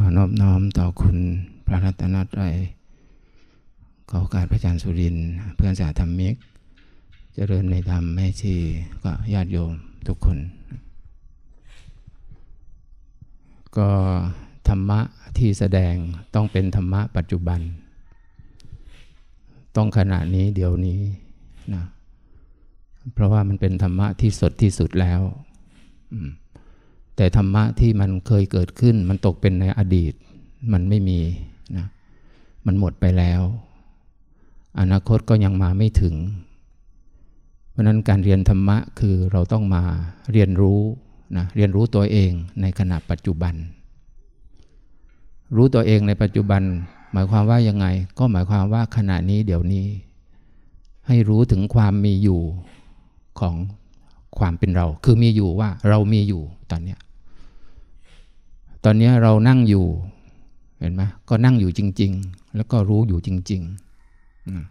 ขอนอบน้อมต่อคุณพระรัตนตรัยขอโอกาสพระอาจารย์สุริน เพื่อนสาธรรมิก เจริญในธรรมแม่ชีก็ญาติโยมทุกคน ก็ธรรมะที่แสดงต้องเป็นธรรมะปัจจุบัน ต้องขณะนี้เดี๋ยวนี้นะเพราะว่ามันเป็นธรรมะที่สดที่สุดแล้ว แต่ธรรมะที่มันเคยเกิดขึ้น มันตกเป็นในอดีต มันไม่มีนะมันหมดไปแล้ว อนาคตก็ยังมาไม่ถึง เพราะนั้นการเรียนธรรมะคือเราต้องมาเรียนรู้นะเรียนรู้ตัวเองในขณะปัจจุบัน รู้ตัวเองในปัจจุบัน หมายความว่ายังไง ก็หมายความว่าขณะนี้เดี๋ยวนี้ ให้รู้ถึงความมีอยู่ของความเป็นเรา คือมีอยู่ว่าเรามีอยู่ตอนนี้ ตอนนี้เรานั่งอยู่เห็นไหมก็นั่งอยู่จริง ๆ แล้วก็รู้อยู่จริง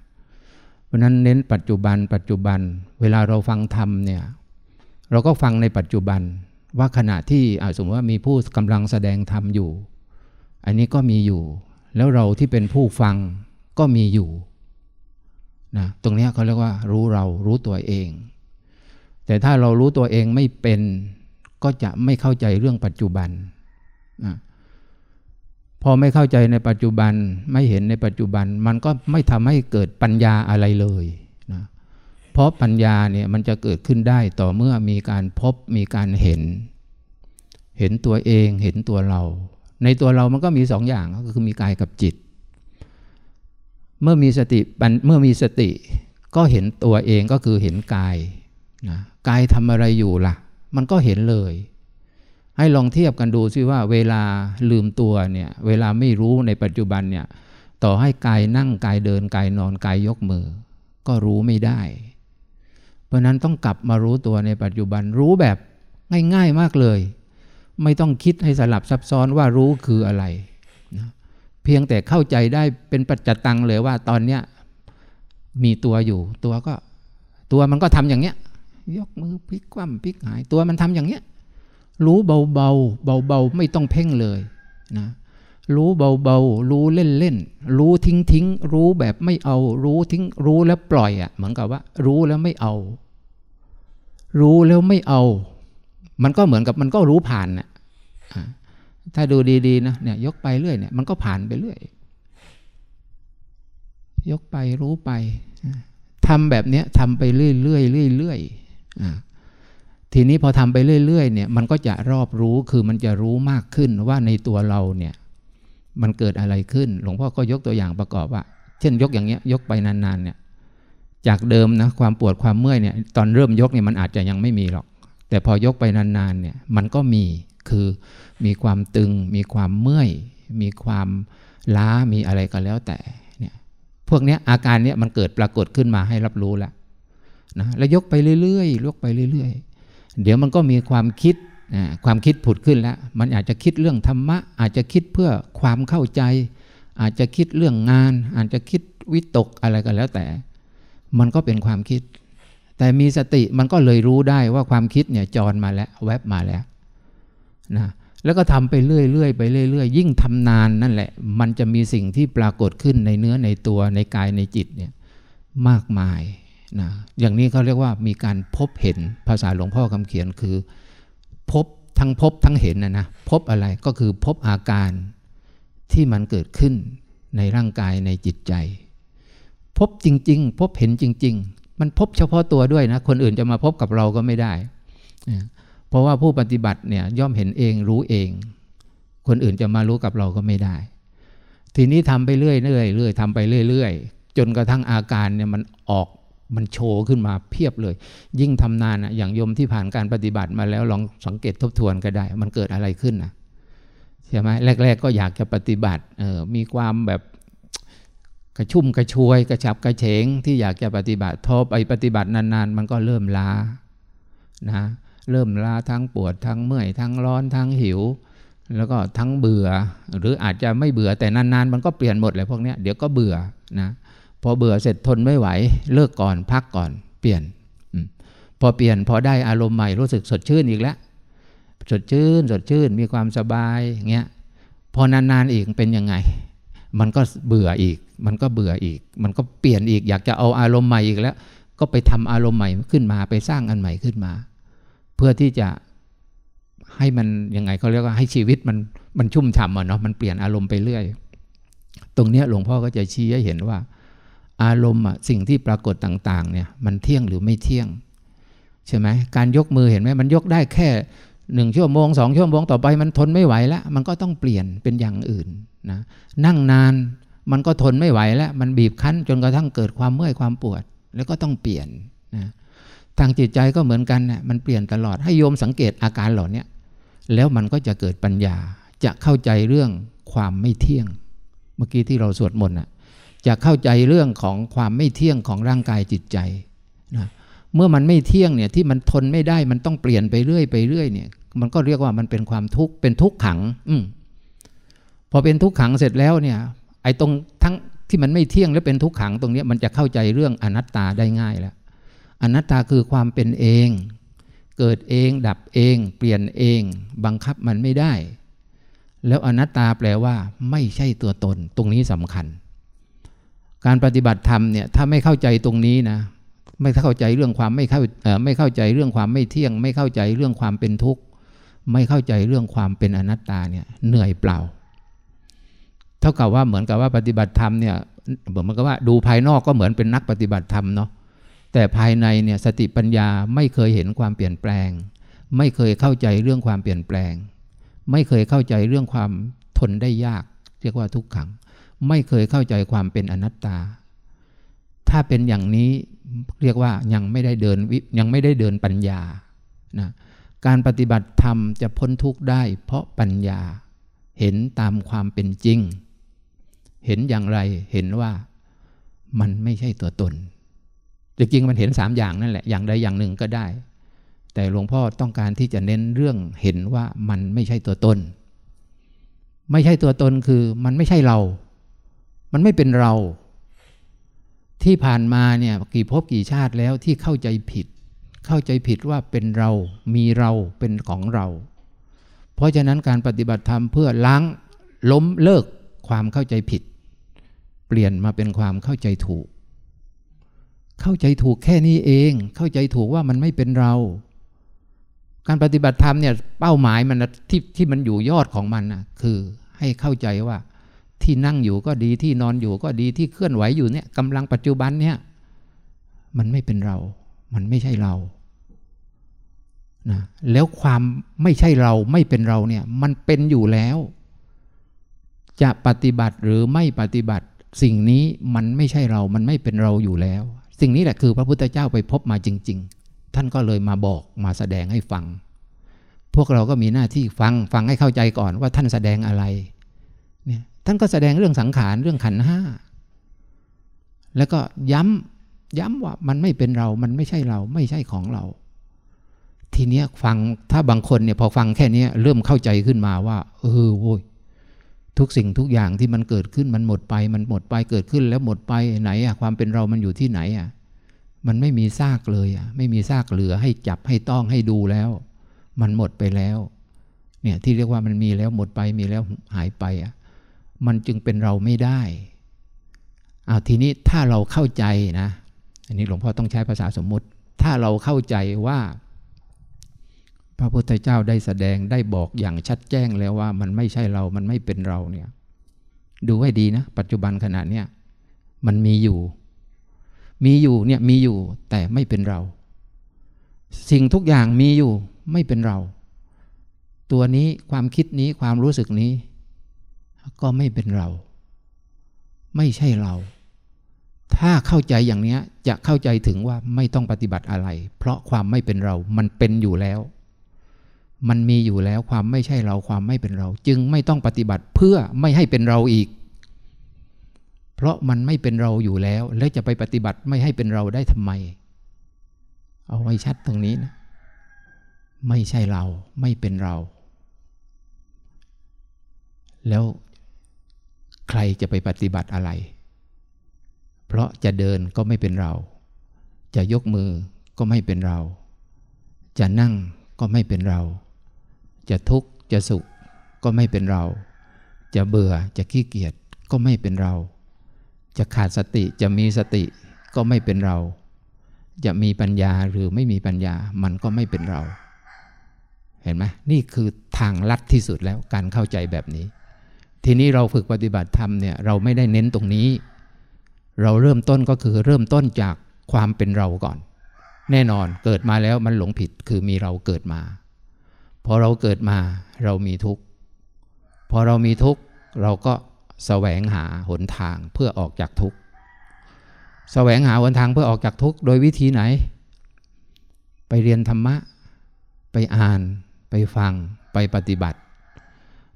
ๆเพราะนั้นเน้นปัจจุบัน ปัจจุบัน เวลาเราฟังธรรมเนี่ยเราก็ฟังในปัจจุบันว่าขณะที่สมมติว่ามีผู้กำลังแสดงธรรมอยู่ อันนี้ก็มีอยู่ แล้วเราที่เป็นผู้ฟังก็มีอยู่นะตรงนี้เขาเรียกว่ารู้เรารู้ตัวเอง แต่ถ้าเรารู้ตัวเองไม่เป็นก็จะไม่เข้าใจเรื่องปัจจุบัน นะพอไม่เข้าใจในปัจจุบันไม่เห็นในปัจจุบัน มันก็ไม่ทำให้เกิดปัญญาอะไรเลยนะเพราะปัญญาเนี่ยมันจะเกิดขึ้นได้ต่อเมื่อมีการพบมีการเห็น เห็นตัวเองเห็นตัวเรา ในตัวเรามันก็มีสองอย่างก็คือมีกายกับจิต เมื่อมีสติเมื่อมีสติก็เห็นตัวเองก็คือเห็นกายนะกายทำอะไรอยู่ล่ะ มันก็เห็นเลย ให้ลองเทียบกันดูซิว่าเวลาลืมตัวเนี่ย เวลาไม่รู้ในปัจจุบันเนี่ย ต่อให้กายนั่งกายเดินกายนอนกายยกมือ ก็รู้ไม่ได้ เพราะนั้นต้องกลับมารู้ตัวในปัจจุบันรู้แบบง่าย ๆมากเลย ไม่ต้องคิดให้สลับซับซ้อนว่ารู้คืออะไรนะเพียงแต่เข้าใจได้เป็นปัจจตังเลยว่าตอนเนี้ยมีตัวอยู่ ตัวก็ ตัวมันก็ทำอย่างเนี้ย ยกมือพลิกคว่ำพลิกหาย ตัวมันทำอย่างเนี้ย รู้เบาเบาเบาเบาไม่ต้องเพ่งเลยนะรู้เบาเบารู้เล่นเล่นรู้ทิ้งทิ้งรู้แบบไม่เอา รู้ทิ้ง รู้แล้วปล่อยอะ่ะเหมือนกับว่า รู้แล้วไม่เอา รู้แล้วไม่เอา มันก็เหมือนกับมันก็รู้ผ่านน่ะถ้าดูดีๆนะเนี่ยยกไปเรื่อยเนี่ยมันก็ผ่านไปเรื่อย ยกไปรู้ไปทำแบบเนี้ยทำไปเรื่อยๆเรื่อยๆ ทีนี้พอทำไปเรื่อยๆเนี่ยมันก็จะรอบรู้คือมันจะรู้มากขึ้นว่าในตัวเราเนี่ยมันเกิดอะไรขึ้น หลวงพ่อก็ยกตัวอย่างประกอบว่า เช่นยกอย่างเงี้ยยกไปนานๆเนี่ยจากเดิมนะความปวดความเมื่อยเนี่ยตอนเริ่มยกเนี่ยมันอาจจะยังไม่มีหรอก แต่พอยกไปนานๆเนี่ยมันก็มีคือมีความตึง มีความเมื่อย มีความล้ามีอะไรก็แล้วแต่เนี่ยพวกเนี้ยอาการเนี้ยมันเกิดปรากฏขึ้นมาให้รับรู้แล้วนะแล้วยกไปเรื่อยๆยกไปเรื่อยๆ เดี๋ยวมันก็มีความคิดความคิดผุดขึ้นแล้ว มันอาจจะคิดเรื่องธรรมะ อาจจะคิดเพื่อความเข้าใจ อาจจะคิดเรื่องงาน อาจจะคิดวิตกอะไรก็แล้วแต่ มันก็เป็นความคิด แต่มีสติมันก็เลยรู้ได้ว่าความคิดเนี่ยจรมาแล้วแวบมาแล้วนะแล้วก็ทำไปเรื่อยๆไปเรื่อยๆ ยิ่งทำนานนั่นแหละ มันจะมีสิ่งที่ปรากฏขึ้นในเนื้อในตัวในกายในจิตเนี่ยมากมาย นะอย่างนี้เขาเรียกว่ามีการพบเห็นภาษาหลวงพ่อคำเขียนคือ พบทั้งพบทั้งเห็นนะนะพบอะไรก็คือพบอาการที่มันเกิดขึ้นในร่างกายในจิตใจ พบจริง ๆ พบเห็นจริง ๆ มันพบเฉพาะตัวด้วยนะ คนอื่นจะมาพบกับเราก็ไม่ได้ เพราะว่าผู้ปฏิบัติเนี่ยย่อมเห็นเองรู้เอง คนอื่นจะมารู้กับเราก็ไม่ได้ ทีนี้ทำไปเรื่อยๆเรื่อยๆทำไปเรื่อย ๆ จนกระทั่งอาการเนี่ยมันออก มันโชว์ขึ้นมาเพียบเลย ยิ่งทำนานอะอย่างโยมที่ผ่านการปฏิบัติมาแล้วลองสังเกตทบทวนก็ได้ มันเกิดอะไรขึ้นนะใช่ไหมแรก ๆ ก็อยากจะปฏิบัติเออมีความแบบกระชุ่มกระชวย กระฉับกระเฉงที่อยากจะปฏิบัติพอไปปฏิบัตินานๆ มันก็เริ่มล้านะเริ่มล้าทั้งปวดทั้งเมื่อยทั้งร้อนทั้งหิว แล้วก็ทั้งเบื่อ หรืออาจจะไม่เบื่อแต่นานๆ มันก็เปลี่ยนหมดเลยพวกนี้เดี๋ยวก็เบื่อนะ พอเบื่อเสร็จทนไม่ไหว เลิกก่อนพักก่อน เปลี่ยนพอเปลี่ยนพอได้อารมณ์ใหม่รู้สึกสดชื่นอีกแล้วสดชื่นสดชื่นมีความสบายเงี้ยพอนานๆอีกเป็นยังไง มันก็เบื่ออีก มันก็เบื่ออีก มันก็เปลี่ยนอีก อยากจะเอาอารมณ์ใหม่อีกแล้ว ก็ไปทำอารมณ์ใหม่ขึ้นมาไปสร้างอันใหม่ขึ้นมา เพื่อที่จะให้มันยังไงเขาเรียกว่าให้ชีวิตมันมันชุ่มฉ่ำอะเนาะมันเปลี่ยนอารมณ์ไปเรื่อย ตรงเนี้ยหลวงพ่อก็จะชี้ให้เห็นว่า อารมณ์อะสิ่งที่ปรากฏต่างๆเนี่ยมันเที่ยงหรือไม่เที่ยงใช่ไหมการยกมือเห็นไหมมันยกได้แค่หนึ่งชั่วโมงสองชั่วโมงต่อไปมันทนไม่ไหวแล้ว มันก็ต้องเปลี่ยนเป็นอย่างอื่นนะนั่งนานมันก็ทนไม่ไหวแล้ว มันบีบคั้นจนกระทั่งเกิดความเมื่อยความปวด แล้วก็ต้องเปลี่ยนนะทางจิตใจก็เหมือนกันนะมันเปลี่ยนตลอดให้โยมสังเกตอาการเหล่านี้แล้วมันก็จะเกิดปัญญาจะเข้าใจเรื่องความไม่เที่ยง เมื่อกี้ที่เราสวดมนต์นะ จะเข้าใจเรื่องของความไม่เที่ยงของร่างกายจิตใจนะเมื่อมันไม่เที่ยงเนี่ยที่มันทนไม่ได้มันต้องเปลี่ยนไปเรื่อยไปเรื่อยเนี่ยมันก็เรียกว่ามันเป็นความทุกข์เป็นทุกขัง อืพอเป็นทุกขังเสร็จแล้วเนี่ยไอ้ตรงทั้งที่มันไม่เที่ยงและเป็นทุกข์ขังตรงนี้มันจะเข้าใจเรื่องอนัตตาได้ง่ายแล้ว อนัตตาคือความเป็นเอง เกิดเองดับเอง เปลี่ยนเอง บังคับมันไม่ได้ แล้วอนัตตาแปลว่า ไม่ใช่ตัวตน ตรงนี้สำคัญ การปฏิบัติธรรมเนี่ยถ้าไม่เข้าใจตรงนี้นะไม่เข้าใจเรื่องความไม่เข้าไม่เข้าใจเรื่องความไม่เที่ยง ไม่เข้าใจเรื่องความเป็นทุกข์ ไม่เข้าใจเรื่องความเป็นอนัตตาเนี่ยเหนื่อยเปล่า เท่ากับว่าเหมือนกับว่าปฏิบัติธรรมเนี่ยเหมือนกับว่าดูภายนอกก็เหมือนเป็นนักปฏิบัติธรรมเนาะแต่ภายในเนี่ยสติปัญญาไม่เคยเห็นความเปลี่ยนแปลง ไม่เคยเข้าใจเรื่องความเปลี่ยนแปลง ไม่เคยเข้าใจเรื่องความทนได้ยาก เรียกว่าทุกขัง ไม่เคยเข้าใจความเป็นอนัตตา ถ้าเป็นอย่างนี้เรียกว่ายังไม่ได้เดินยังไม่ได้เดินปัญญานะการปฏิบัติธรรมจะพ้นทุกข์ได้ เพราะปัญญาเห็นตามความเป็นจริง เห็นอย่างไรเห็นว่ามันไม่ใช่ตัวตนจริงๆมันเห็นสามอย่างนั่นแหละ อย่างใดอย่างหนึ่งก็ได้ แต่หลวงพ่อต้องการที่จะเน้นเรื่องเห็นว่ามันไม่ใช่ตัวตน ไม่ใช่ตัวตนคือมันไม่ใช่เรา มันไม่เป็นเรา ที่ผ่านมาเนี่ยกี่ภพกี่ชาติแล้วที่เข้าใจผิด เข้าใจผิดว่าเป็นเรา มีเราเป็นของเรา เพราะฉะนั้นการปฏิบัติธรรมเพื่อล้างล้มเลิกความเข้าใจผิด เปลี่ยนมาเป็นความเข้าใจถูก เข้าใจถูกแค่นี้เอง เข้าใจถูกว่ามันไม่เป็นเรา การปฏิบัติธรรมเนี่ยเป้าหมายมันที่ที่มันอยู่ยอดของมันนะคือให้เข้าใจว่า ที่นั่งอยู่ก็ดีที่นอนอยู่ก็ดีที่เคลื่อนไหวอยู่เนี่ยกำลังปัจจุบันเนี่ยมันไม่เป็นเรา มันไม่ใช่เรานะแล้วความไม่ใช่เราไม่เป็นเราเนี่ยมันเป็นอยู่แล้ว จะปฏิบัติหรือไม่ปฏิบัติ สิ่งนี้มันไม่ใช่เรา มันไม่เป็นเราอยู่แล้ว สิ่งนี้แหละคือพระพุทธเจ้าไปพบมาจริง ๆ ท่านก็เลยมาบอกมาแสดงให้ฟัง พวกเราก็มีหน้าที่ฟังฟังให้เข้าใจก่อนว่าท่านแสดงอะไร ท่านก็แสดงเรื่องสังขารเรื่องขันห้าแล้วก็ย้ำย้ำว่ามันไม่เป็นเรา มันไม่ใช่เรา ไม่ใช่ของเรา ทีเนี้ยฟังถ้าบางคนเนี่ยพอฟังแค่นี้เริ่มเข้าใจขึ้นมาว่า เออโว้ยทุกสิ่งทุกอย่างที่มันเกิดขึ้นมันหมดไป มันหมดไปเกิดขึ้นแล้วหมดไปไหนอะความเป็นเรามันอยู่ที่ไหนอะมันไม่มีซากเลยอะไม่มีซากเหลือให้จับให้ต้องให้ดูแล้ว มันหมดไปแล้ว เนี่ยที่เรียกว่ามันมีแล้วหมดไปมีแล้วหายไปอะ มันจึงเป็นเราไม่ได้เอาทีนี้ถ้าเราเข้าใจนะ อันนี้หลวงพ่อต้องใช้ภาษาสมมุติ ถ้าเราเข้าใจว่า พระพุทธเจ้าได้แสดงได้บอกอย่างชัดแจ้งแล้วว่า มันไม่ใช่เรา มันไม่เป็นเราเนี่ย ดูให้ดีนะ ปัจจุบันขณะเนี้ยมันมีอยู่ มีอยู่เนี่ยมีอยู่แต่ไม่เป็นเรา สิ่งทุกอย่างมีอยู่ไม่เป็นเรา ตัวนี้ความคิดนี้ความรู้สึกนี้ ก็ไม่เป็นเรา ไม่ใช่เรา ถ้าเข้าใจอย่างนี้จะเข้าใจถึงว่าไม่ต้องปฏิบัติอะไร เพราะความไม่เป็นเรามันเป็นอยู่แล้ว มันมีอยู่แล้วความไม่ใช่เราความไม่เป็นเรา จึงไม่ต้องปฏิบัติเพื่อไม่ให้เป็นเราอีก เพราะมันไม่เป็นเราอยู่แล้ว แล้วจะไปปฏิบัติไม่ให้เป็นเราได้ทำไม เอาไว้ชัดตรงนี้นะไม่ใช่เราไม่เป็นเรา แล้ว ใครจะไปปฏิบัติอะไร เพราะจะเดินก็ไม่เป็นเรา จะยกมือก็ไม่เป็นเรา จะนั่งก็ไม่เป็นเรา จะทุกข์จะสุขก็ไม่เป็นเรา จะเบื่อจะขี้เกียจก็ไม่เป็นเรา จะขาดสติจะมีสติก็ไม่เป็นเรา จะมีปัญญาหรือไม่มีปัญญามันก็ไม่เป็นเรา เห็นไหมนี่คือทางลัดที่สุดแล้วการเข้าใจแบบนี้ ทีนี้เราฝึกปฏิบัติธรรมเนี่ยเราไม่ได้เน้นตรงนี้ เราเริ่มต้นก็คือเริ่มต้นจากความเป็นเราก่อน แน่นอนเกิดมาแล้วมันหลงผิดคือมีเราเกิดมา พอเราเกิดมาเรามีทุกข์ พอเรามีทุกข์เราก็แสวงหาหนทางเพื่อออกจากทุกข์แสวงหาหนทางเพื่อออกจากทุกข์โดยวิธีไหน ไปเรียนธรรมะ ไปอ่าน ไปฟัง ไปปฏิบัติ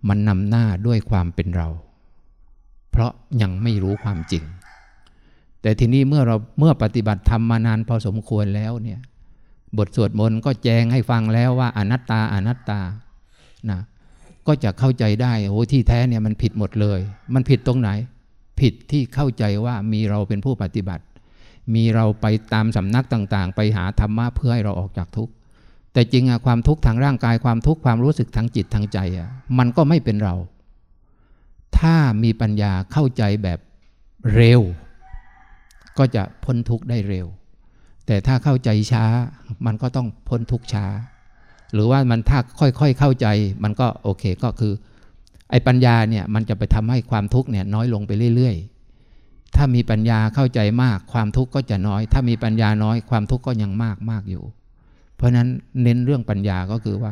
มันนำหน้าด้วยความเป็นเรา เพราะยังไม่รู้ความจริง แต่ทีนี้เมื่อเราเมื่อปฏิบัติธรรมมานานพอสมควรแล้วเนี่ยบทสวดมนต์ก็แจ้งให้ฟังแล้วว่าอนัตตาอนัตตานะก็จะเข้าใจได้โอ้ที่แท้เนี่ยมันผิดหมดเลย มันผิดตรงไหน ผิดที่เข้าใจว่ามีเราเป็นผู้ปฏิบัติ มีเราไปตามสำนักต่างๆ ไปหาธรรมะเพื่อให้เราออกจากทุกข์ แต่จริงอะความทุกข์ทางร่างกายความทุกข์ความรู้สึกทางจิตทางใจอะมันก็ไม่เป็นเรา ถ้ามีปัญญาเข้าใจแบบเร็ว ก็จะพ้นทุกข์ได้เร็ว แต่ถ้าเข้าใจช้ามันก็ต้องพ้นทุกข์ช้า หรือว่ามันถ้าค่อยๆเข้าใจมันก็โอเคก็คือ ไอ้ปัญญาเนี่ยมันจะไปทำให้ความทุกข์เนี่ยน้อยลงไปเรื่อย ๆ ถ้ามีปัญญาเข้าใจมากความทุกข์ก็จะน้อย ถ้ามีปัญญาน้อยความทุกข์ก็ยังมากมากอยู่ เพราะนั้นเน้นเรื่องปัญญาก็คือว่า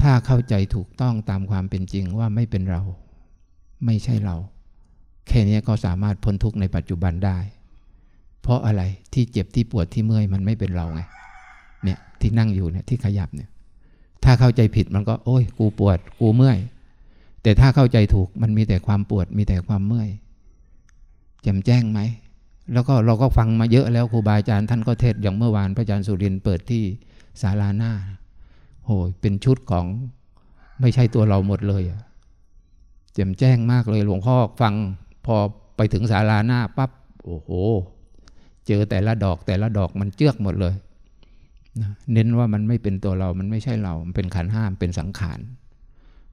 ถ้าเข้าใจถูกต้องตามความเป็นจริงว่าไม่เป็นเรา ไม่ใช่เรา แค่นี้ก็สามารถพ้นทุกข์ในปัจจุบันได้ เพราะอะไรที่เจ็บที่ปวดที่เมื่อยมันไม่เป็นเราไงเนี่ยที่นั่งอยู่เนี่ยที่ขยับเนี่ย ถ้าเข้าใจผิดมันก็ โอ้ย กูปวด กูเมื่อย แต่ถ้าเข้าใจถูกมันมีแต่ความปวด มีแต่ความเมื่อยแจ่มแจ้งไหมแล้วก็เราก็ฟังมาเยอะแล้วครูบาอาจารย์ท่านก็เทศอย่างเมื่อวานพระอาจารย์สุรินเปิดที่ ศาลาหน้าโอ้ยเป็นชุดของไม่ใช่ตัวเราหมดเลยแจ่มแจ้งมากเลยหลวงพ่อฟังพอไปถึงศาลาหน้าปั๊บโอ้โห เจอแต่ละดอกแต่ละดอกมันเจือกหมดเลยเน้นว่ามันไม่เป็นตัวเรา มันไม่ใช่เรา มันเป็นขันห้าม เป็นสังขาร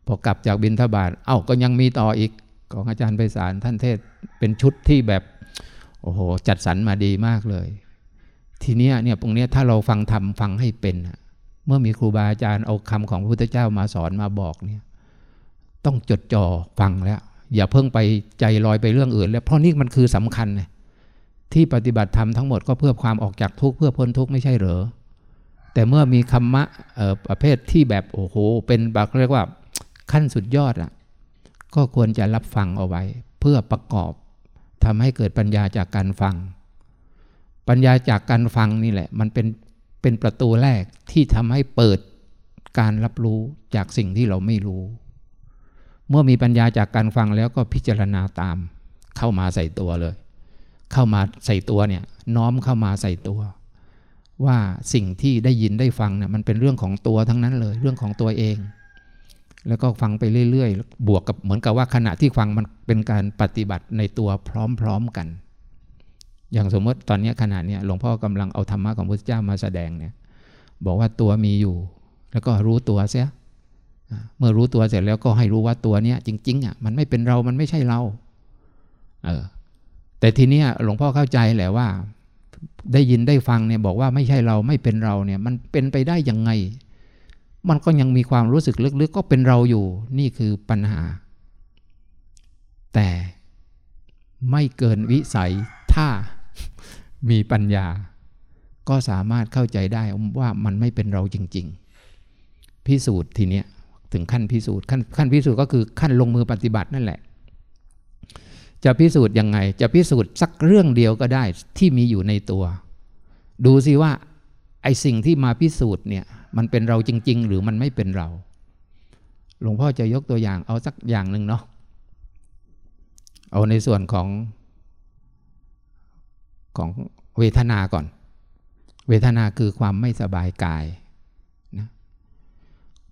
พอกลับจากบินทบาทเอ้าก็ยังมีต่ออีก ของอาจารย์ไพศาลท่านเทศเป็นชุดที่แบบ โอ้โห จัดสรรมาดีมากเลย ทีนี้เนี่ยตรงนี้ถ้าเราฟังทำฟังให้เป็นเมื่อมีครูบาอาจารย์เอาคำของพระพุทธเจ้ามาสอนมาบอกเนี่ย ต้องจดจ่อฟังแล้ว อย่าเพิ่งไปใจลอยไปเรื่องอื่น แล้วเพราะนี่มันคือสำคัญที่ปฏิบัติธรรมทั้งหมดก็เพื่อความออกจากทุกข์เพื่อพ้นทุกข์ไม่ใช่เหรอแต่เมื่อมีคำมะประเภทที่แบบโอ้โห เป็นแบบเรียกว่าขั้นสุดยอดอะก็ควรจะรับฟังเอาไว้ เพื่อประกอบทำให้เกิดปัญญาจากการฟัง ปัญญาจากการฟังนี่แหละ มันเป็นเป็นประตูแรกที่ทำให้เปิดการรับรู้จากสิ่งที่เราไม่รู้ เมื่อมีปัญญาจากการฟังแล้วก็พิจารณาตาม เข้ามาใส่ตัวเลย เข้ามาใส่ตัวเนี่ยน้อมเข้ามาใส่ตัว ว่าสิ่งที่ได้ยินได้ฟังเนี่ยมันเป็นเรื่องของตัวทั้งนั้นเลย เรื่องของตัวเอง แล้วก็ฟังไปเรื่อยๆ บวกกับเหมือนกับว่าขณะที่ฟังมันเป็นการปฏิบัติในตัวพร้อมๆกัน อย่างสมมติตอนนี้ขณะนี้หลวงพ่อกำลังเอาธรรมะของพระพุทธเจ้ามาแสดงเนี่ย บอกว่าตัวมีอยู่ แล้วก็รู้ตัวเสียเมื่อรู้ตัวเสร็จแล้วก็ให้รู้ว่าตัวเนี้ยจริงๆอะมันไม่เป็นเรา มันไม่ใช่เรา เออ แต่ทีเนี้ยหลวงพ่อเข้าใจแหละว่า ได้ยินได้ฟังเนี่ยบอกว่าไม่ใช่เราไม่เป็นเราเนี่ย มันเป็นไปได้ยังไง มันก็ยังมีความรู้สึกลึกๆ ก็เป็นเราอยู่ นี่คือปัญหา แต่ไม่เกินวิสัยถ้า มีปัญญา ก็สามารถเข้าใจได้ว่ามันไม่เป็นเราจริง ๆ พิสูจน์ทีเนี้ยถึงขั้นพิสูจน์ขั้นขั้นพิสูจน์ก็คือขั้นลงมือปฏิบัตินั่นแหละ จะพิสูจน์ยังไง จะพิสูจน์สักเรื่องเดียวก็ได้ที่มีอยู่ในตัว ดูสิว่าไอสิ่งที่มาพิสูจน์เนี่ยมันเป็นเราจริง ๆ หรือมันไม่เป็นเรา หลวงพ่อจะยกตัวอย่างเอาสักอย่างหนึ่งเนาะเอาในส่วนของ ของเวทนาก่อน เวทนาคือความไม่สบายกายนะ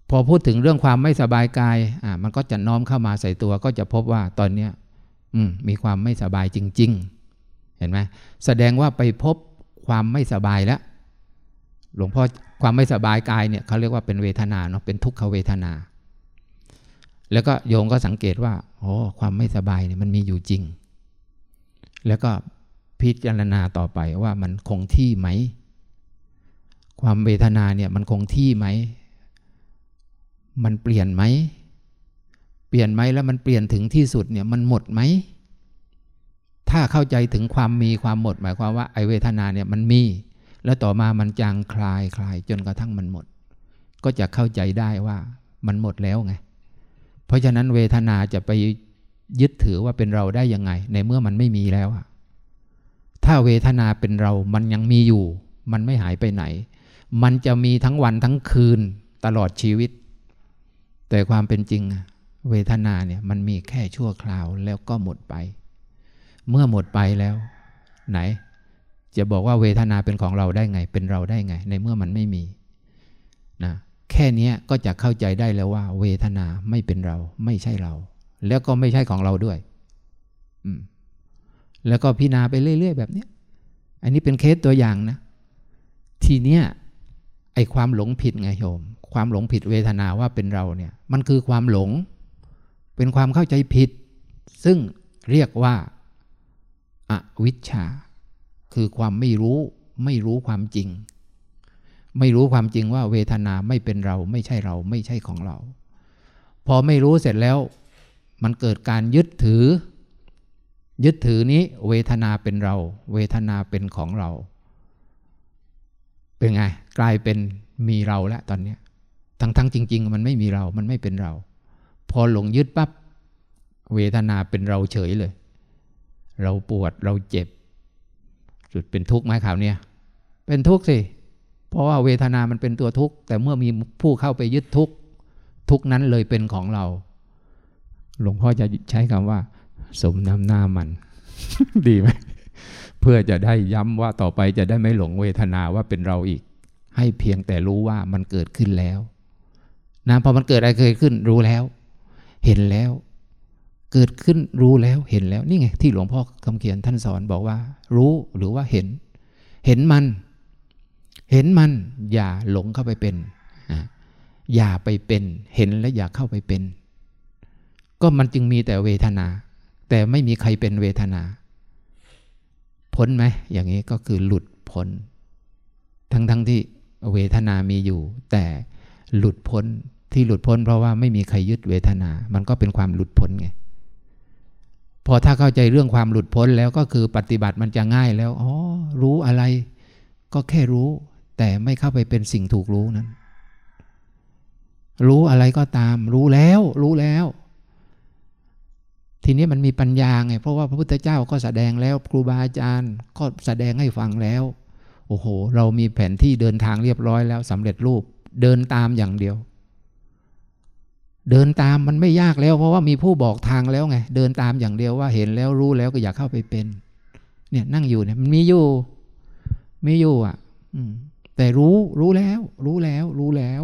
พอพูดถึงเรื่องความไม่สบายกายอ่ามันก็จะน้อมเข้ามาใส่ตัว ก็จะพบว่าตอนเนี้ยมีความไม่สบายจริง ๆ เห็นไหมแสดงว่าไปพบความไม่สบายแล้ว หลวงพ่อความไม่สบายกายเนี่ยเขาเรียกว่าเป็นเวทนาเนาะเป็นทุกขเวทนา แล้วก็โยมก็สังเกตว่าโอ้ความไม่สบายเนี่ยมันมีอยู่จริง แล้วก็ พิจารณาต่อไปว่ามันคงที่ไหม ความเวทนาเนี่ยมันคงที่ไหม มันเปลี่ยนไหม เปลี่ยนไหมแล้วมันเปลี่ยนถึงที่สุดเนี่ยมันหมดไหม ถ้าเข้าใจถึงความมีความหมด หมายความว่าไอเวทนาเนี่ยมันมี แล้วต่อมามันจางคลายคลายจนกระทั่งมันหมด ก็จะเข้าใจได้ว่ามันหมดแล้วไง เพราะฉะนั้นเวทนาจะไปยึดถือว่าเป็นเราได้ยังไง ในเมื่อมันไม่มีแล้วอะ ถ้าเวทนาเป็นเรา มันยังมีอยู่ มันไม่หายไปไหน มันจะมีทั้งวันทั้งคืนตลอดชีวิต แต่ความเป็นจริง เวทนาเนี่ยมันมีแค่ชั่วคราวแล้วก็หมดไป เมื่อหมดไปแล้ว ไหน จะบอกว่าเวทนาเป็นของเราได้ไง เป็นเราได้ไง ในเมื่อมันไม่มีนะแค่นี้ก็จะเข้าใจได้แล้วว่า เวทนาไม่เป็นเรา ไม่ใช่เรา แล้วก็ไม่ใช่ของเราด้วย อืม แล้วก็พิจารณาไปเรื่อย ๆ แบบนี้ อันนี้เป็นเคสตัวอย่างนะ ทีเนี้ยไอความหลงผิดไงโยม ความหลงผิดเวทนาว่าเป็นเราเนี่ย มันคือความหลง เป็นความเข้าใจผิด ซึ่งเรียกว่าอวิชชา คือความไม่รู้ไม่รู้ความจริง ไม่รู้ความจริงว่าเวทนาไม่เป็นเรา ไม่ใช่เราไม่ใช่ของเรา พอไม่รู้เสร็จแล้ว มันเกิดการยึดถือ ยึดถือนี้เวทนาเป็นเรา เวทนาเป็นของเรา เป็นไง กลายเป็นมีเราแล้วตอนนี้ทั้งทั้งจริง ๆ มันไม่มีเรา มันไม่เป็นเรา พอหลงยึดปับ๊บเวทนาเป็นเราเฉยเลย เราปวดเราเจ็บ จุดเป็นทุกข์ไหมข่าวเนี้ยเป็นทุกข์สิ เพราะว่าเวทนามันเป็นตัวทุกข์ แต่เมื่อมีผู้เข้าไปยึดทุกข์ทุกนั้นเลยเป็นของเรา หลวงพ่อจะใช้คำว่า สมน้ำหน้ามัน ดีไหมเพื่อจะได้ย้ำว่าต่อไปจะได้ไม่หลงเวทนาว่าเป็นเราอีก ให้เพียงแต่รู้ว่ามันเกิดขึ้นแล้วนะพอมันเกิดอะไรเคยขึ้นรู้แล้ว เห็นแล้ว เกิดขึ้นรู้แล้วเห็นแล้วนี่ไงที่หลวงพ่อคำเขียนท่านสอนบอกว่า รู้หรือว่าเห็น เห็นมัน เห็นมัน อย่าหลงเข้าไปเป็นอย่าไปเป็น เห็นและอย่าเข้าไปเป็น ก็มันจึงมีแต่เวทนา แต่ไม่มีใครเป็นเวทนา พ้นไหมอย่างนี้ก็คือหลุดพ้น ทั้งๆทที่เวทนามีอยู่ แต่หลุดพ้นที่หลุดพ้น เพราะว่าไม่มีใครยึดเวทนา มันก็เป็นความหลุดพ้นไงพอถ้าเข้าใจเรื่องความหลุดพ้นแล้วก็คือปฏิบัติมันจะง่ายแล้วอ๋อรู้อะไร ก็แค่รู้ แต่ไม่เข้าไปเป็นสิ่งถูกรู้นั้น รู้อะไรก็ตาม รู้แล้ว รู้แล้ว ทีนี้มันมีปัญญาไง เพราะว่าพระพุทธเจ้าก็แสดงแล้วครูบาอาจารย์ก็แสดงให้ฟังแล้ว โอ้โห เรามีแผนที่เดินทางเรียบร้อยแล้วสำเร็จรูปเดินตามอย่างเดียว เดินตามมันไม่ยากแล้ว เพราะว่ามีผู้บอกทางแล้วไง เดินตามอย่างเดียวว่าเห็นแล้วรู้แล้วก็อยากเข้าไปเป็น เนี่ยนั่งอยู่เนี่ยมันมีอยู่มีอยู่อะแต่รู้รู้แล้ว รู้แล้ว รู้แล้ว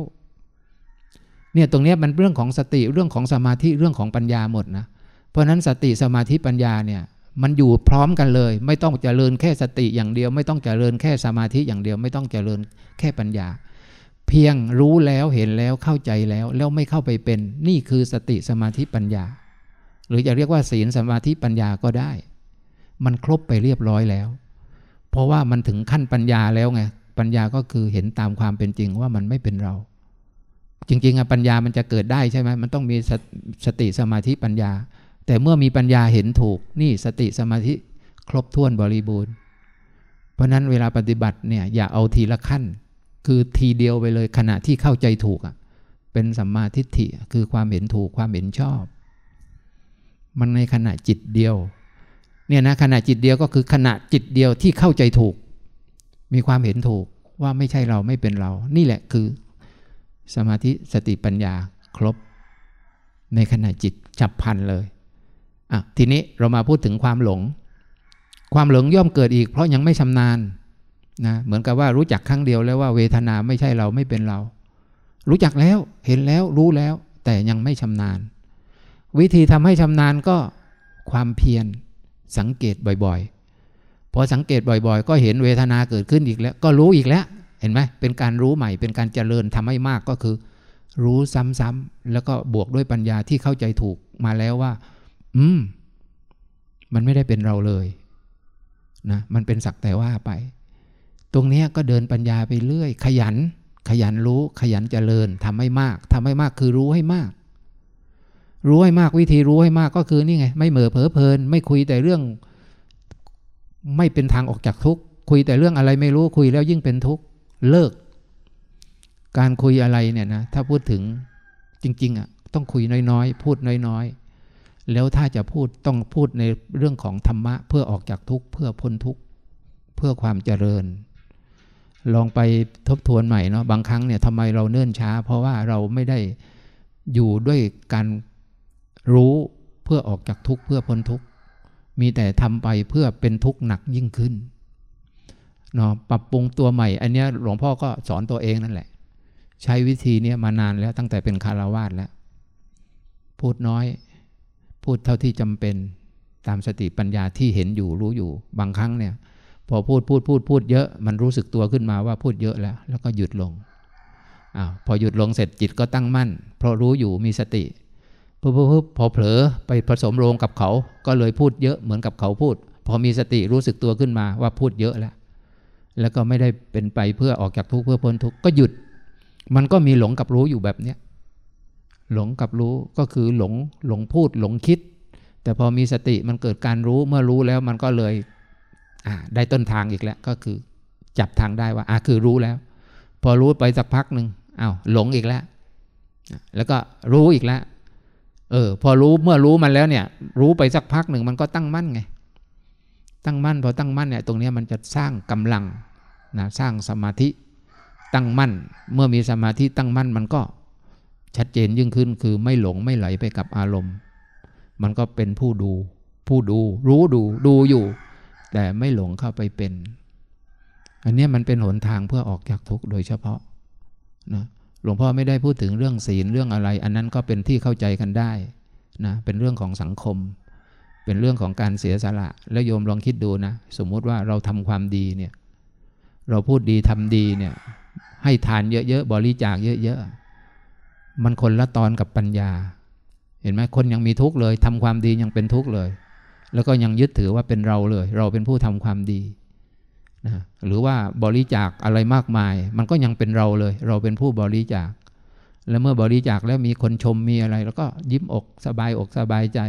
เนี่ยตรงนี้มันเรื่องของสติเรื่องของสมาธิเรื่องของปัญญาหมดนะ เพราะนั้นสติสมาธิปัญญาเนี่ยมันอยู่พร้อมกันเลย ไม่ต้องเจริญแค่สติอย่างเดียว ไม่ต้องเจริญแค่สมาธิอย่างเดียว ไม่ต้องเจริญแค่ปัญญา เพียงรู้แล้วเห็นแล้วเข้าใจแล้ว แล้วไม่เข้าไปเป็น นี่คือสติสมาธิปัญญา หรือจะเรียกว่าศีลสมาธิปัญญาก็ได้ มันครบไปเรียบร้อยแล้ว เพราะว่ามันถึงขั้นปัญญาแล้วไงปัญญาก็คือเห็นตามความเป็นจริงว่ามันไม่เป็นเรา จริงๆอะปัญญามันจะเกิดได้ใช่ไหมมันต้องมีสติสมาธิปัญญา แต่เมื่อมีปัญญาเห็นถูกนี่สติสมาธิครบถ้วนบริบูรณ์ เพราะนั้นเวลาปฏิบัติเนี่ยอย่าเอาทีละขั้น คือทีเดียวไปเลยขณะที่เข้าใจถูกอะเป็นสัมมาทิฏฐิคือความเห็นถูกความเห็นชอบ มันในขณะจิตเดียวเนี่ยนะขณะจิตเดียวก็คือขณะจิตเดียวที่เข้าใจถูก มีความเห็นถูกว่าไม่ใช่เราไม่เป็นเรา นี่แหละคือ สมาธิสติปัญญาครบ ในขณะจิตจับพันเลย อะทีนี้เรามาพูดถึงความหลง ความหลงย่อมเกิดอีก เพราะยังไม่ชำนาญนะเหมือนกับว่ารู้จักครั้งเดียวแล้วว่าเวทนาไม่ใช่เราไม่เป็นเรา รู้จักแล้วเห็นแล้วรู้แล้ว แต่ยังไม่ชำนาญ วิธีทำให้ชำนาญก็ความเพียรสังเกตบ่อยๆ พอสังเกตบ่อยๆ ก็เห็นเวทนาเกิดขึ้นอีกแล้ว ก็รู้อีกแล้ว เห็นไหมเป็นการรู้ใหม่ เป็นการเจริญทำให้มากก็คือ รู้ซ้ำๆแล้วก็บวกด้วยปัญญาที่เข้าใจถูกมาแล้วว่า อืม มันไม่ได้เป็นเราเลยนะมันเป็นสักแต่ว่าไป ตรงนี้ก็เดินปัญญาไปเรื่อย ขยัน ขยันรู้ขยันเจริญทำให้มากทำให้มากคือรู้ให้มาก รู้ให้มากวิธีรู้ให้มากก็คือนี่ไง ไม่เหม่อเผลอเพลิน ไม่คุยแต่เรื่อง ไม่เป็นทางออกจากทุกข์คุยแต่เรื่องอะไรไม่รู้คุยแล้วยิ่งเป็นทุกข์เลิก การคุยอะไรเนี่ยนะถ้าพูดถึงจริง ๆอะต้องคุยน้อยๆ พูดน้อยๆ แล้วถ้าจะพูดต้องพูดในเรื่องของธรรมะ เพื่อออกจากทุกข์เพื่อพ้นทุกข์เพื่อความเจริญ ลองไปทบทวนใหม่เนาะบางครั้งเนี่ยทำไมเราเนิ่นช้า เพราะว่าเราไม่ได้อยู่ด้วยการรู้เพื่อออกจากทุกข์เพื่อพ้นทุกข์มีแต่ทำไปเพื่อเป็นทุกข์หนักยิ่งขึ้นเนาะปรับปรุงตัวใหม่ อันนี้หลวงพ่อก็สอนตัวเองนั่นแหละ ใช้วิธีเนี้มานานแล้วตั้งแต่เป็นคารวาสแล้ว พูดน้อย พูดเท่าที่จำเป็นตามสติปัญญาที่เห็นอยู่รู้อยู่บางครั้งเนี่ยพอพูดพูดพูดพูดเยอะ มันรู้สึกตัวขึ้นมาว่าพูดเยอะแล้ว แล้วก็หยุดลงอ้าวพอหยุดลงเสร็จจิตก็ตั้งมั่น เพราะรู้อยู่มีสติปุ๊บปุ๊บพอเผลอไปผสมโรงกับเขา ก็เลยพูดเยอะเหมือนกับเขาพูด พอมีสติรู้สึกตัวขึ้นมาว่าพูดเยอะแล้วแล้วก็ไม่ได้เป็นไปเพื่อออกจากทุกข์เพื่อพ้นทุกข์ก็หยุด มันก็มีหลงกับรู้อยู่แบบเนี้ย หลงกับรู้ก็คือหลงหลงพูดหลงคิด แต่พอมีสติมันเกิดการรู้เมื่อรู้แล้วมันก็เลยได้ต้นทางอีกแล้วก็คือ จับทางได้ว่าอ่าคือรู้แล้ว พอรู้ไปสักพักหนึ่งอา้าวหลงอีกแล้ว แล้วก็รู้อีกแล้วเออพอรู้เมื่อรู้มันแล้วเนี่ย รู้ไปสักพักหนึ่งมันก็ตั้งมั่นไง ตั้งมั่นพอตั้งมั่นเนี่ยตรงนี้มันจะสร้างกำลังนะสร้างสมาธิตั้งมั่น เมื่อมีสมาธิตั้งมั่นมันก็ ชัดเจนยิ่งขึ้นคือไม่หลงไม่ไหลไปกับอารมณ์ มันก็เป็นผู้ดู ผู้ดู รู้ดูดูอยู่ แต่ไม่หลงเข้าไปเป็น อันนี้มันเป็นหนทางเพื่อออกจากทุกข์โดยเฉพาะนะหลวงพ่อไม่ได้พูดถึงเรื่องศีลเรื่องอะไร อันนั้นก็เป็นที่เข้าใจกันได้นะเป็นเรื่องของสังคม เป็นเรื่องของการเสียสละ แล้วโยมลองคิดดูนะสมมุติว่าเราทำความดีเนี่ยเราพูดดีทำดีเนี่ยให้ทานเยอะๆบริจาคเยอะๆ มันคนละตอนกับปัญญา เห็นไหมคนยังมีทุกข์เลยทำความดียังเป็นทุกข์เลย แล้วก็ยังยึดถือว่าเป็นเราเลย เราเป็นผู้ทำความดีนะหรือว่าบริจาคอะไรมากมาย มันก็ยังเป็นเราเลย เราเป็นผู้บริจาค แล้วเมื่อบริจาคแล้วมีคนชมมีอะไร แล้วก็ยิ้มอกสบายอกสบายใจ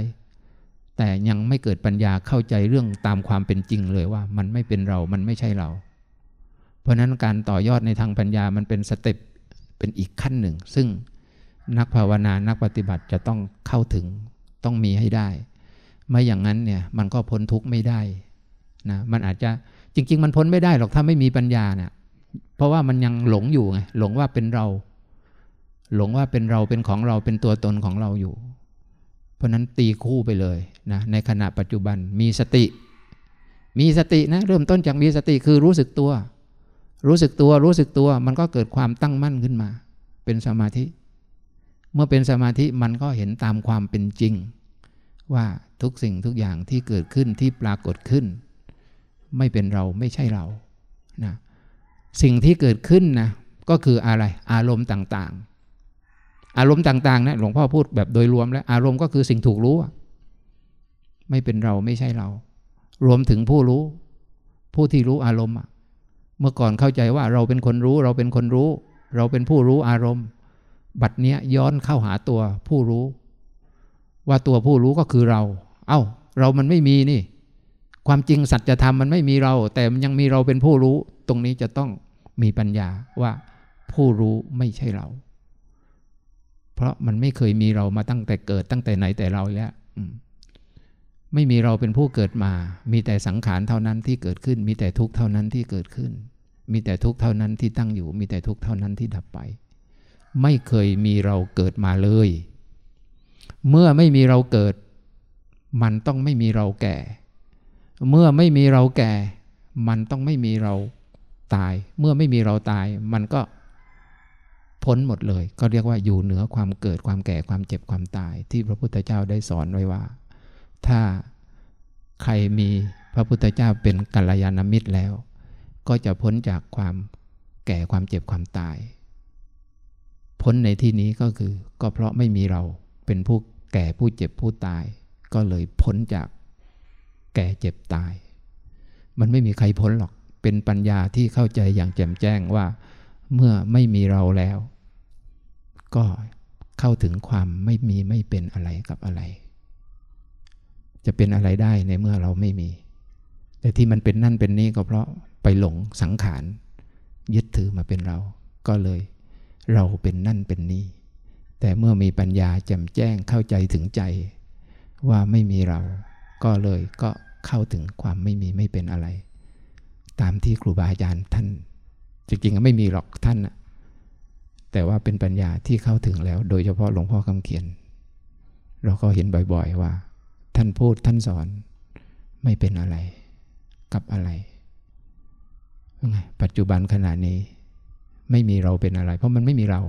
แต่ยังไม่เกิดปัญญาเข้าใจเรื่องตามความเป็นจริงเลยว่า มันไม่เป็นเรา มันไม่ใช่เรา เพราะนั้นการต่อยอดในทางปัญญามันเป็นสเต็ปเป็นอีกขั้นหนึ่ง ซึ่ง นักภาวนานักปฏิบัติจะต้องเข้าถึงต้องมีให้ได้ไม่อย่างนั้นเนี่ยมันก็พ้นทุกข์ไม่ได้นะมันอาจจะจริง ๆ มันพ้นไม่ได้หรอกถ้าไม่มีปัญญาเนะ่ยเพราะว่ามันยังหลงอยู่ไงหลงว่าเป็นเรา หลงว่าเป็นเราเป็นของเราเป็นตัวตนของเราอยู่ เพราะนั้นตีคู่ไปเลยนะในขณะปัจจุบันมีสติ มีสตินะเริ่มต้นจากมีสติคือรู้สึกตัว รู้สึกตัวรู้สึกตัวมันก็เกิดความตั้งมั่นขึ้นมา เป็นสมาธิ เมื่อเป็นสมาธิมันก็เห็นตามความเป็นจริง ว่าทุกสิ่งทุกอย่างที่เกิดขึ้นที่ปรากฏขึ้น ไม่เป็นเราไม่ใช่เรานะสิ่งที่เกิดขึ้นนะก็คืออะไรอารมณ์ต่างๆ อารมณ์ต่างๆนะหลวงพ่อพูดแบบโดยรวมแล้วอารมณ์ก็คือสิ่งถูกรู้ ไม่เป็นเราไม่ใช่เรา รวมถึงผู้รู้ ผู้ที่รู้อารมณ์เมื่อก่อนเข้าใจว่าเราเป็นคนรู้ เราเป็นคนรู้ เราเป็นผู้รู้อารมณ์ บัดเนี้ยย้อนเข้าหาตัวผู้รู้ ว่าตัวผู้รู้ก็คือเรา เอา้า เรามันไม่มีนี่ ความจริงสัจธรรมมันไม่มีเรา แต่มันยังมีเราเป็นผู้รู้ ตรงนี้จะต้องมีปัญญาว่าผู้รู้ไม่ใช่เรา เพราะมันไม่เคยมีเรามาตั้งแต่เกิดตั้งแต่ไหนแต่เราแล้วไม่มีเราเป็นผู้เกิดมา มีแต่สังขารเท่านั้นที่เกิดขึ้น มีแต่ทุกข์เท่านั้นที่เกิดขึ้น มีแต่ทุกข์เท่านั้นที่ตั้งอยู่ มีแต่ทุกข์เท่านั้นที่ดับไป ไม่เคยมีเราเกิดมาเลย เมื่อไม่มีเราเกิด มันต้องไม่มีเราแก่ เมื่อไม่มีเราแก่ มันต้องไม่มีเราตาย เมื่อไม่มีเราตาย มันก็พ้นหมดเลย ก็เรียกว่าอยู่เหนือความเกิดความแก่ความเจ็บความตาย ที่พระพุทธเจ้าได้สอนไว้ว่า ถ้าใครมีพระพุทธเจ้าเป็นกัลยาณมิตรแล้ว ก็จะพ้นจากความแก่ความเจ็บความตาย พ้นในที่นี้ก็คือ ก็เพราะไม่มีเราเป็นผู้แก่ผู้เจ็บผู้ตาย ก็เลยพ้นจากแก่เจ็บตาย มันไม่มีใครพ้นหรอก เป็นปัญญาที่เข้าใจอย่างแจ่มแจ้งว่า เมื่อไม่มีเราแล้ว ก็เข้าถึงความไม่มีไม่เป็นอะไรกับอะไร จะเป็นอะไรได้ในเมื่อเราไม่มี แต่ที่มันเป็นนั่นเป็นนี่ก็เพราะไปหลงสังขารยึดถือมาเป็นเรา ก็เลย เราเป็นนั่นเป็นนี่ แต่เมื่อมีปัญญาแจ่มแจ้งเข้าใจถึงใจ ว่าไม่มีเรา ก็เลยก็เข้าถึงความไม่มีไม่เป็นอะไร ตามที่ครูบาอาจารย์ท่าน จริงๆไม่มีหรอกท่านนะแต่ว่าเป็นปัญญาที่เข้าถึงแล้ว โดยเฉพาะหลวงพ่อคำเขียน เราก็เห็นบ่อยๆว่า ท่านพูดท่านสอนไม่เป็นอะไร กับอะไรไงปัจจุบันขณะนี้ ไม่มีเราเป็นอะไร เพราะมันไม่มีเรา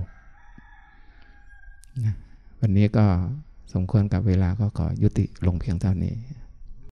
นะวันนี้ก็สมควรกับเวลาก็ขอยุติลงเพียงเท่านี้